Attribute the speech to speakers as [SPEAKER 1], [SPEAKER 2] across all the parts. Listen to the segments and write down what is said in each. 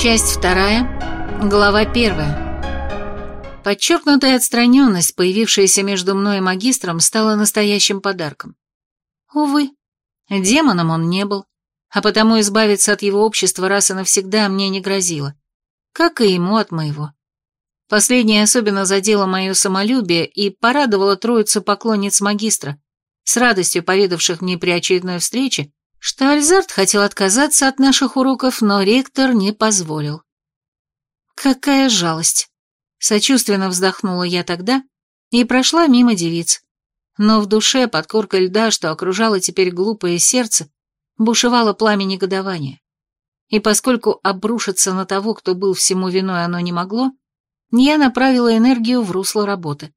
[SPEAKER 1] Часть вторая, глава первая. Подчеркнутая отстраненность, появившаяся между мной и магистром, стала настоящим подарком. Увы, демоном он не был, а потому избавиться от его общества раз и навсегда мне не грозило, как и ему от моего. Последнее особенно задело мое самолюбие и порадовало троицу поклонниц магистра, с радостью поведавших мне при очередной встрече, что Альзард хотел отказаться от наших уроков, но ректор не позволил. Какая жалость. Сочувственно вздохнула я тогда и прошла мимо девиц. Но в душе, под коркой льда, что окружало теперь глупое сердце, бушевало пламя негодования. И поскольку обрушиться на того, кто был всему виной, оно не могло, я направила энергию в русло работы.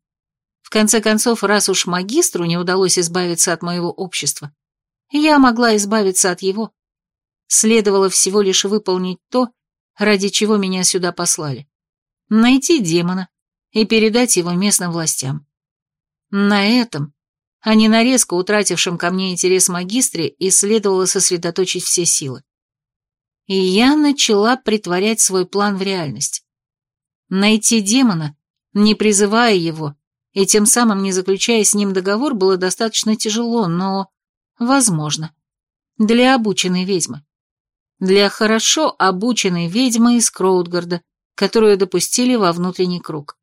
[SPEAKER 1] В конце концов, раз уж магистру не удалось избавиться от моего общества, я могла избавиться от его. Следовало всего лишь выполнить то, ради чего меня сюда послали. Найти демона и передать его местным властям. На этом, а не на резко утратившем ко мне интерес магистре, и следовало сосредоточить все силы. И я начала притворять свой план в реальность. Найти демона, не призывая его, и тем самым не заключая с ним договор, было достаточно тяжело, но Возможно. Для обученной ведьмы. Для хорошо обученной ведьмы из Кроудгарда, которую допустили во внутренний круг.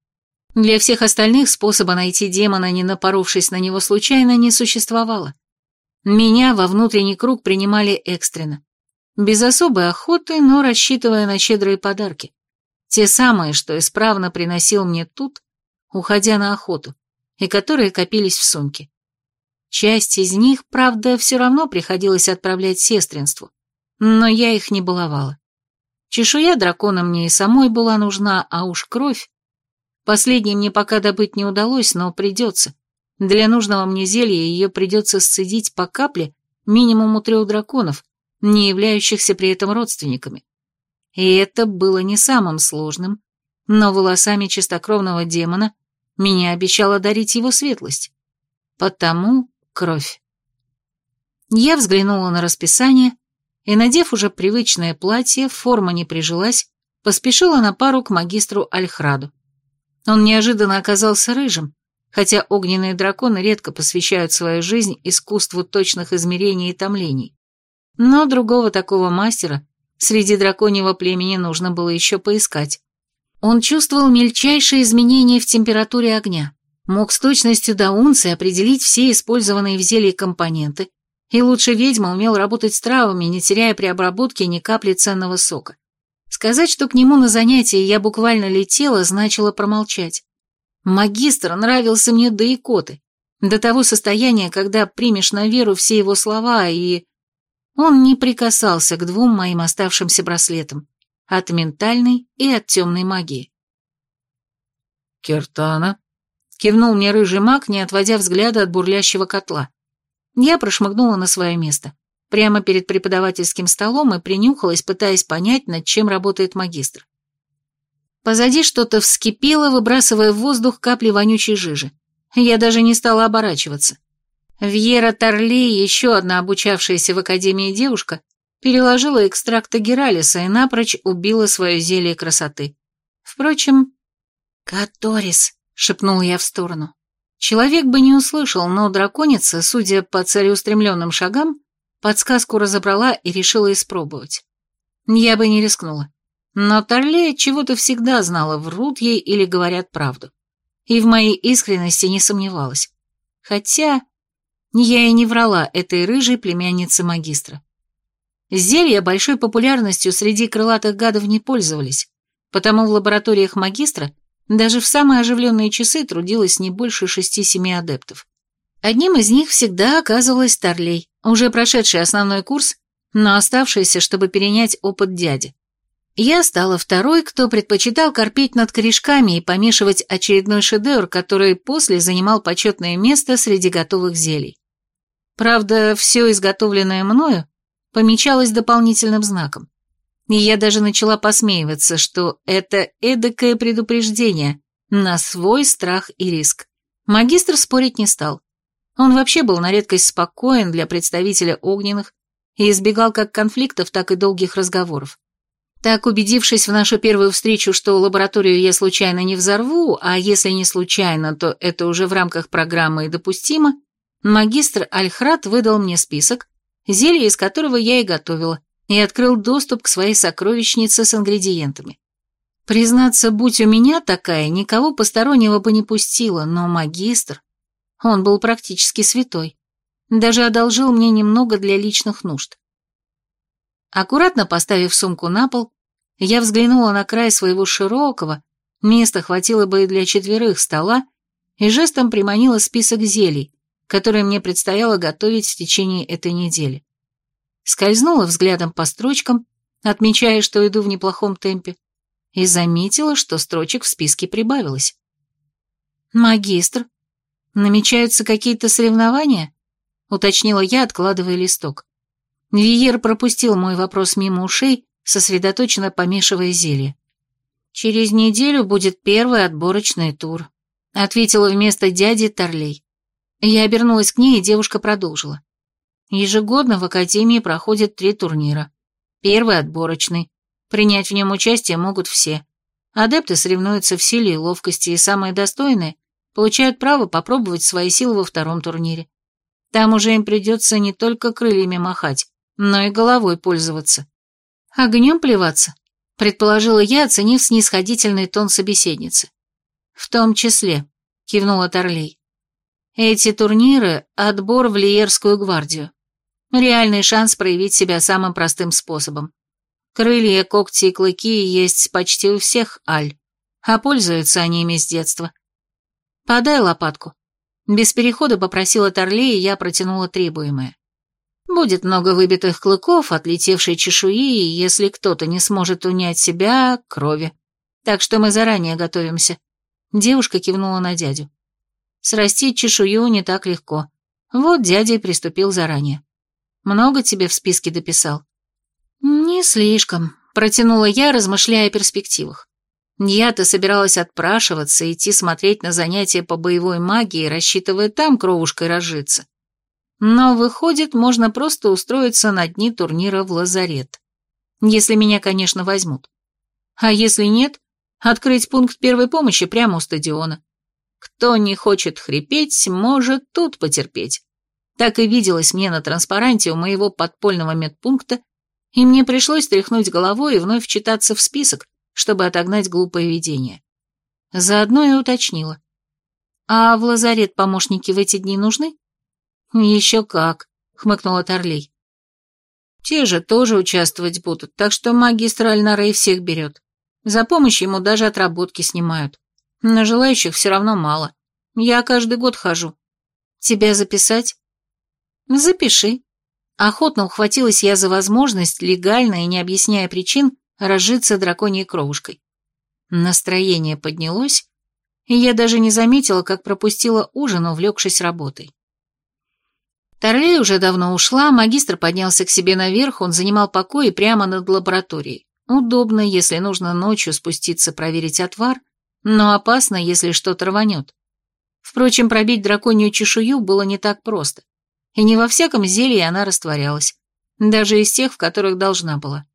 [SPEAKER 1] Для всех остальных способа найти демона, не напоровшись на него случайно, не существовало. Меня во внутренний круг принимали экстренно. Без особой охоты, но рассчитывая на щедрые подарки. Те самые, что исправно приносил мне тут, уходя на охоту, и которые копились в сумке. Часть из них, правда, все равно приходилось отправлять сестринству, но я их не баловала. Чешуя дракона мне и самой была нужна, а уж кровь. Последней мне пока добыть не удалось, но придется. Для нужного мне зелья ее придется сцедить по капле минимум у трех драконов, не являющихся при этом родственниками. И это было не самым сложным, но волосами чистокровного демона меня обещала дарить его светлость. Потому кровь. Я взглянула на расписание и, надев уже привычное платье, форма не прижилась, поспешила на пару к магистру Альхраду. Он неожиданно оказался рыжим, хотя огненные драконы редко посвящают свою жизнь искусству точных измерений и томлений. Но другого такого мастера среди драконьего племени нужно было еще поискать. Он чувствовал мельчайшие изменения в температуре огня, мог с точностью до унции определить все использованные в зелье компоненты, и лучше ведьма умел работать с травами, не теряя при обработке ни капли ценного сока. Сказать, что к нему на занятии я буквально летела, значило промолчать. Магистр нравился мне до икоты, до того состояния, когда примешь на веру все его слова, и... Он не прикасался к двум моим оставшимся браслетам, от ментальной и от темной магии.
[SPEAKER 2] «Киртана?»
[SPEAKER 1] Кивнул мне рыжий маг, не отводя взгляда от бурлящего котла. Я прошмыгнула на свое место, прямо перед преподавательским столом и принюхалась, пытаясь понять, над чем работает магистр. Позади что-то вскипело, выбрасывая в воздух капли вонючей жижи. Я даже не стала оборачиваться. Вьера Торли, еще одна обучавшаяся в академии девушка, переложила экстракта Гералиса и напрочь убила свое зелье красоты. Впрочем... «Каторис», шепнул я в сторону. Человек бы не услышал, но драконица, судя по целеустремленным шагам, подсказку разобрала и решила испробовать. Я бы не рискнула. Но Торлея чего-то всегда знала, врут ей или говорят правду. И в моей искренности не сомневалась. Хотя я и не врала этой рыжей племяннице магистра. Зелья большой популярностью среди крылатых гадов не пользовались, потому в лабораториях магистра даже в самые оживленные часы трудилось не больше шести-семи адептов. Одним из них всегда оказывалась Тарлей, уже прошедший основной курс, но оставшийся, чтобы перенять опыт дяди. Я стала второй, кто предпочитал корпеть над корешками и помешивать очередной шедевр, который после занимал почетное место среди готовых зелий. Правда, все изготовленное мною помечалось дополнительным знаком. И я даже начала посмеиваться, что это эдакое предупреждение на свой страх и риск. Магистр спорить не стал. Он вообще был на редкость спокоен для представителя огненных и избегал как конфликтов, так и долгих разговоров. Так, убедившись в нашу первую встречу, что лабораторию я случайно не взорву, а если не случайно, то это уже в рамках программы и допустимо, магистр Альхрат выдал мне список, зелье из которого я и готовила, и открыл доступ к своей сокровищнице с ингредиентами. Признаться, будь у меня такая, никого постороннего бы не пустила, но магистр, он был практически святой, даже одолжил мне немного для личных нужд. Аккуратно поставив сумку на пол, я взглянула на край своего широкого, места хватило бы и для четверых стола, и жестом приманила список зелий, которые мне предстояло готовить в течение этой недели. Скользнула взглядом по строчкам, отмечая, что иду в неплохом темпе, и заметила, что строчек в списке прибавилось. «Магистр, намечаются какие-то соревнования?» — уточнила я, откладывая листок. Виер пропустил мой вопрос мимо ушей, сосредоточенно помешивая зелье. «Через неделю будет первый отборочный тур», — ответила вместо дяди Торлей. Я обернулась к ней, и девушка продолжила. Ежегодно в Академии проходят три турнира. Первый отборочный. Принять в нем участие могут все. Адепты соревнуются в силе и ловкости, и самые достойные получают право попробовать свои силы во втором турнире. Там уже им придется не только крыльями махать, но и головой пользоваться. Огнем плеваться, предположила я, оценив снисходительный тон собеседницы. В том числе, кивнула Торлей. Эти турниры – отбор в Лиерскую гвардию. Реальный шанс проявить себя самым простым способом. Крылья, когти и клыки есть почти у всех, Аль, а пользуются они ими с детства. Подай лопатку. Без перехода попросила Торлей, и я протянула требуемое. Будет много выбитых клыков, отлетевшей чешуи, и если кто-то не сможет унять себя, крови. Так что мы заранее готовимся. Девушка кивнула на дядю. Срастить чешую не так легко. Вот дядя и приступил заранее. Много тебе в списке дописал? Не слишком, протянула я, размышляя о перспективах. Я-то собиралась отпрашиваться, идти смотреть на занятия по боевой магии, рассчитывая там кровушкой разжиться. Но, выходит, можно просто устроиться на дни турнира в лазарет. Если меня, конечно, возьмут. А если нет, открыть пункт первой помощи прямо у стадиона. Кто не хочет хрипеть, может тут потерпеть. Так и виделось мне на транспаранте у моего подпольного медпункта, и мне пришлось тряхнуть головой и вновь читаться в список, чтобы отогнать глупое видение. Заодно и уточнила. «А в лазарет помощники в эти дни нужны?» «Еще как», — хмыкнула Торлей. «Те же тоже участвовать будут, так что магистр Альнарей всех берет. За помощь ему даже отработки снимают. Но желающих все равно мало. Я каждый год хожу. Тебя записать?» «Запиши». Охотно ухватилась я за возможность, легально и не объясняя причин, разжиться драконьей кровушкой. Настроение поднялось, и я даже не заметила, как пропустила ужин, увлекшись работой. Торлей уже давно ушла, магистр поднялся к себе наверх, он занимал покои прямо над лабораторией. Удобно, если нужно ночью спуститься проверить отвар, но опасно, если что-то рванет. Впрочем, пробить драконью чешую было не так просто, и не во всяком зелье она растворялась, даже из тех, в которых должна была.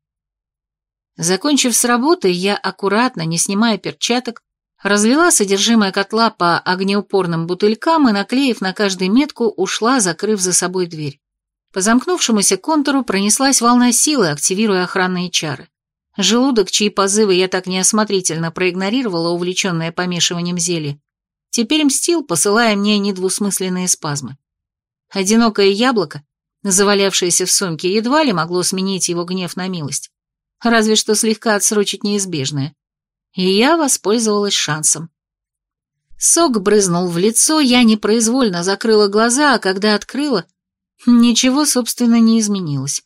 [SPEAKER 1] Закончив с работы, я аккуратно, не снимая перчаток, Разлила содержимое котла по огнеупорным бутылькам и, наклеив на каждую метку, ушла, закрыв за собой дверь. По замкнувшемуся контуру пронеслась волна силы, активируя охранные чары. Желудок, чьи позывы я так неосмотрительно проигнорировала, увлеченная помешиванием зелья, теперь мстил, посылая мне недвусмысленные спазмы. Одинокое яблоко, завалявшееся в сумке, едва ли могло сменить его гнев на милость, разве что слегка отсрочить неизбежное и я воспользовалась шансом. Сок брызнул в лицо, я непроизвольно закрыла глаза, а когда открыла, ничего, собственно, не изменилось.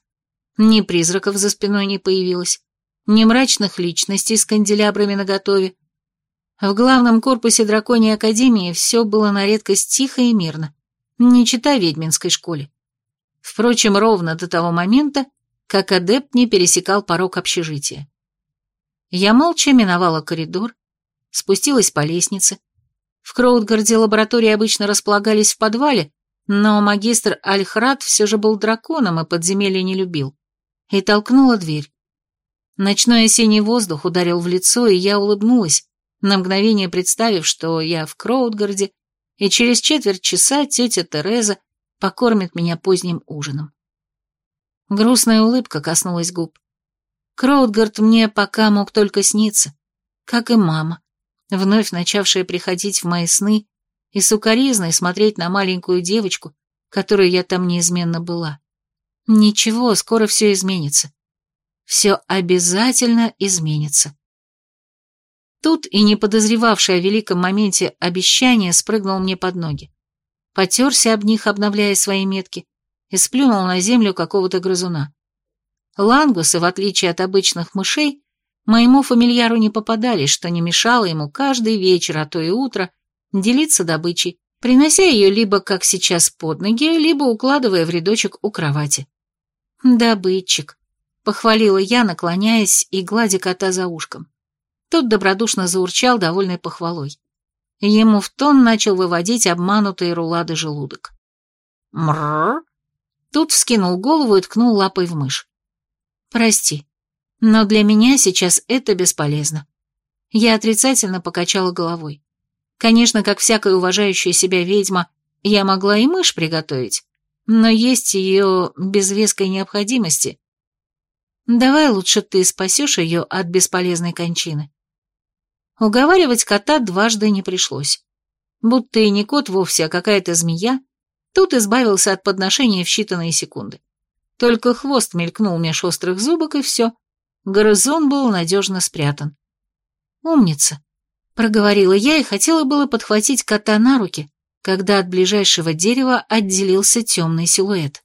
[SPEAKER 1] Ни призраков за спиной не появилось, ни мрачных личностей с канделябрами наготове. В главном корпусе драконьей академии все было на редкость тихо и мирно, не чита ведьминской школе. Впрочем, ровно до того момента, как адепт не пересекал порог общежития. Я молча миновала коридор, спустилась по лестнице. В Кроудгарде лаборатории обычно располагались в подвале, но магистр Альхрат все же был драконом и подземелья не любил. И толкнула дверь. Ночной осенний воздух ударил в лицо, и я улыбнулась, на мгновение представив, что я в Кроудгарде, и через четверть часа тетя Тереза покормит меня поздним ужином. Грустная улыбка коснулась губ. Кроудгард мне пока мог только сниться, как и мама, вновь начавшая приходить в мои сны и сукоризной смотреть на маленькую девочку, которой я там неизменно была. Ничего, скоро все изменится. Все обязательно изменится. Тут и не подозревавший о великом моменте обещания спрыгнул мне под ноги. Потерся об них, обновляя свои метки, и сплюнул на землю какого-то грызуна. Лангусы, в отличие от обычных мышей, моему фамильяру не попадались, что не мешало ему каждый вечер, а то и утро, делиться добычей, принося ее либо, как сейчас, под ноги, либо укладывая в рядочек у кровати. «Добытчик», — похвалила я, наклоняясь и гладя кота за ушком. Тот добродушно заурчал, довольной похвалой. Ему в тон начал выводить обманутые рулады желудок. «Мрррр!» Тут вскинул голову и ткнул лапой в мышь. «Прости, но для меня сейчас это бесполезно». Я отрицательно покачала головой. Конечно, как всякая уважающая себя ведьма, я могла и мышь приготовить, но есть ее без веской необходимости. Давай лучше ты спасешь ее от бесполезной кончины. Уговаривать кота дважды не пришлось. Будто и не кот вовсе, а какая-то змея, тут избавился от подношения в считанные секунды. Только хвост мелькнул меж острых зубок, и все. Горизон был надежно спрятан. «Умница», — проговорила я и хотела было подхватить кота на руки, когда от ближайшего дерева отделился темный силуэт.